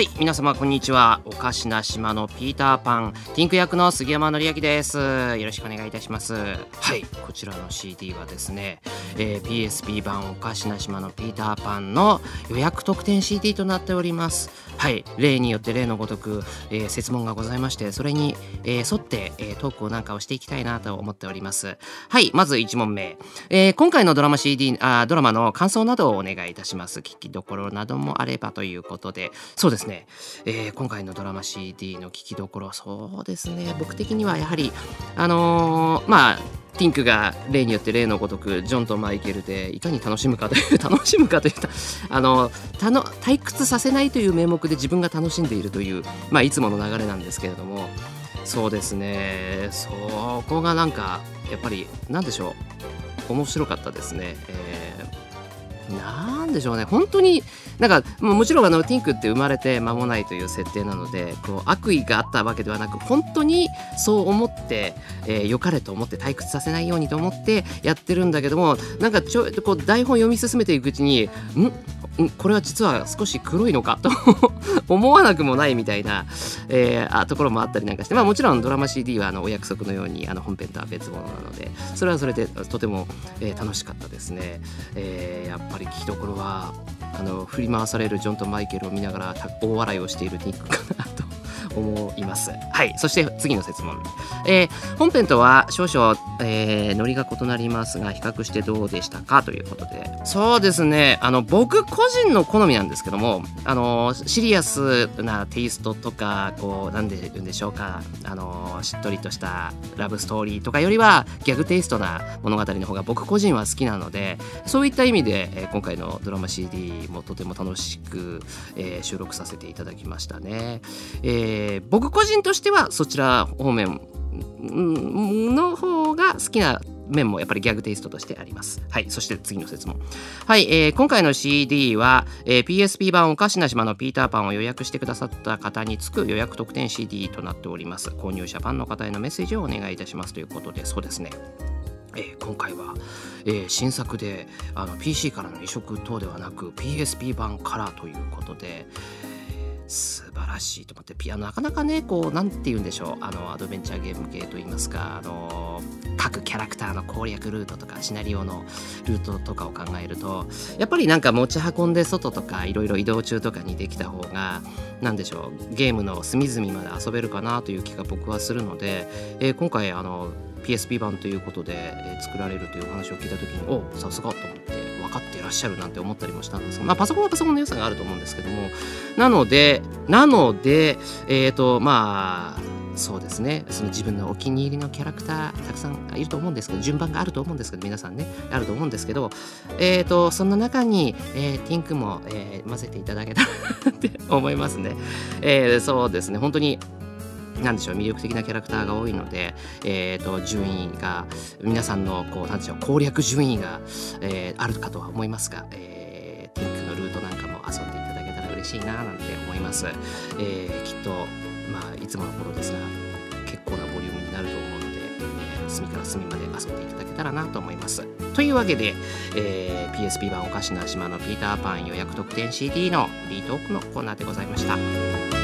はい皆様こんにちは。おかしな島のピーターパンティンク役の杉山紀明です。よろしくお願いいたします。はい。こちらの CD はですね、えー、PSP 版おかしな島のピーターパンの予約特典 CD となっております。はい例によって例のごとく、えー、説問がございましてそれに、えー、沿って、えー、トークをなんかをしていきたいなと思っております。はいまず1問目、えー、今回のドラマ CD あドラマの感想などをお願いいたします。聞きどころなどもあればということで。そうですですね、えー、今回のドラマ CD の聴きどころそうですね。僕的にはやはりあのー、まあティンクが例によって例のごとくジョンとマイケルでいかに楽しむかという 楽しむかというあのたの退屈させないという名目で自分が楽しんでいるという、まあ、いつもの流れなんですけれども。そうですね。そこがなんかやっぱり何でしょう。面白かったですね。えー、なでしょうね。本当になんかもちろんあのティンクって生まれて間もないという設定なのでこう悪意があったわけではなく本当にそう思って、えー、良かれと思って退屈させないようにと思ってやってるんだけどもなんかちょこう台本読み進めていくうちにん？これは実は少し黒いのか？と 思わなくもないみたいな、えー、ところもあったりなんかして、まあ、もちろんドラマ CD はあのお約束のようにあの本編とは別物なのでそれはそれでとても、えー、楽しかったですね、えー、やっぱり聞きどころはあの振り回されるジョンとマイケルを見ながら大笑いをしているニックかな思います。はい。そして次の説問。えー、本編とは少々、えー、ノリが異なりますが、比較してどうでしたか？ということで。そうですね。あの、僕個人の好みなんですけども、あの、シリアスなテイストとか、こう、なんで言うんでしょうか、あの、しっとりとしたラブストーリーとかよりは、ギャグテイストな物語の方が僕個人は好きなので、そういった意味で、えー、今回のドラマ CD もとても楽しく、えー、収録させていただきましたね。えーえー、僕個人としてはそちら方面の方が好きな面もやっぱりギャグテイストとしてあります。はい。そして次の説問。はい。えー、今回の CD は、えー、PSP 版おかしな島のピーターパンを予約してくださった方につく予約特典 CD となっております。購入者ファンの方へのメッセージをお願いいたしますということで、そうですね。えー、今回は、えー、新作であの PC からの移植等ではなく PSP 版からということで、素晴らしいと思ってピアノなかなかねこう何て言うんでしょうあのアドベンチャーゲーム系といいますかあの各キャラクターの攻略ルートとかシナリオのルートとかを考えるとやっぱりなんか持ち運んで外とかいろいろ移動中とかにできた方が何でしょうゲームの隅々まで遊べるかなという気が僕はするので、えー、今回あの PSP 版ということで、え、作られるというお話を聞いた時におさすがと思って分かっていらっしゃるなんて思ったりもしたんですが、まあ、パソコンはパソコンの良さがあると思うんですけどもなのでなのでえっ、ー、とまあそうですね。その自分のお気に入りのキャラクターたくさんいると思うんですけど順番があると思うんですけど皆さんねあると思うんですけどえっ、ー、とそんな中に、えー、ティンクも、えー、混ぜていただけたらって思いますね、えー、そうですね。本当になんでしょう魅力的なキャラクターが多いので、えーと、順位が皆さんのこうなんでしょう攻略順位が、えー、あるかとは思いますが、えー、ティンクのルートなんかも遊んでいただけたら嬉しいななんて思います、えー、きっと、まあ、いつもの頃ですが結構なボリュームになると思うので、えー、隅から隅まで遊んでいただけたらなと思います。というわけで、えー、PSP 版おかしな島のピーターパン予約特典 CD のフリートークのコーナーでございました。